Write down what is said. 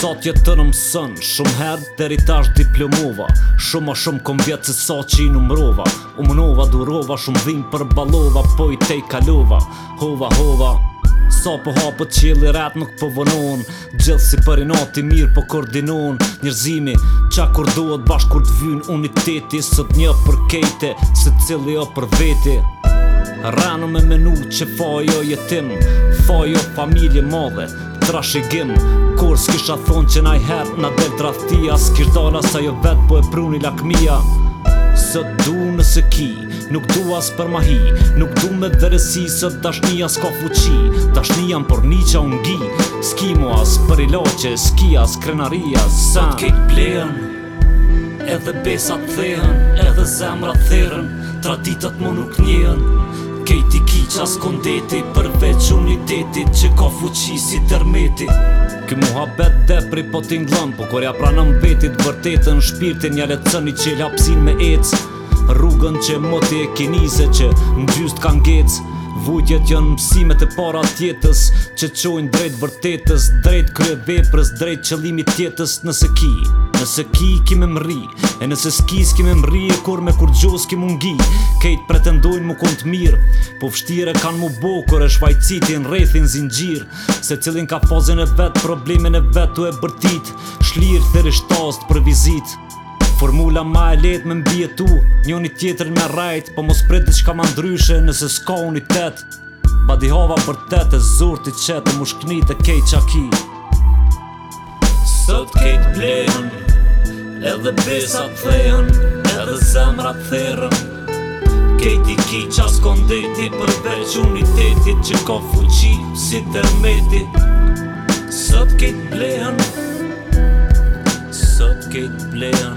sot jetë të nëmësën Shumë herë dheri tash diplomova Shumë a shumë kom vjetë se sa që i numrova Umënova, durova, shumë dhim për balova Po i te i kalova, hova, hova Sa po hapë të i rat nuk po vënon Gjithë si për i nati mirë po koordinon Njërzimi qa kur dohet bashkë kur të vynë uniteti Sot një për kejte, se cili o për veti Rano me menu që fa jo jetim Fa jo familje madhe, trashigim Kur s'kisha thonë që naj herë na del draftia S'kish dala sa jo vetë po e pruni lakmia Së du së ki, nuk du as për mahi Nuk du me dheresi së dashnia s'ka fuqi Dashnia më për një që unë gi S'ki mu as për iloqe, s'ki as krenaria san Sot kejt plehen, edhe besat thehen Edhe zemra thehen, traditat mu nuk njehen Kejti ki qas askon deti Përveç unitetit që ka fuqi si dërmeti Kë muha bet depri po t'inglon Po ja pranëm vetit vërtetën Shpirtin një të i që me ec Rrugën që moti e kinise që në gjyst kanë gec Vujtjet janë mësimet e para tjetës Që qojnë drejt vërtetës Drejt kryve veprës Drejt tjetës Drejt qëlimit tjetës nëse ki Nëse ki ki me mri E nëse s'ki s'ki me mri E kur me kur gjo s'ki mungi Kejt pretendojnë mu kont mirë Po fështire kanë mu bo Kër e shvajcitin rejthin zingjir Se cilin ka fazën e vetë Problemin e vetë tu e bërtit Shlirë thërështast për vizit Formula ma e letë me mbije tu i tjetër me rajt Po mos prit diçka ma ndryshe Nëse s'ka unitet Badi për tete, zurë t'i qete, mushkni të kej qaki sot kejt plejën Edhe besa pëthejën Edhe zemra pëthejën Kejt i ki qas kondeti Përveç unitetit që ka fuqi Si termeti Sot kejt plejën Sot kejt plejën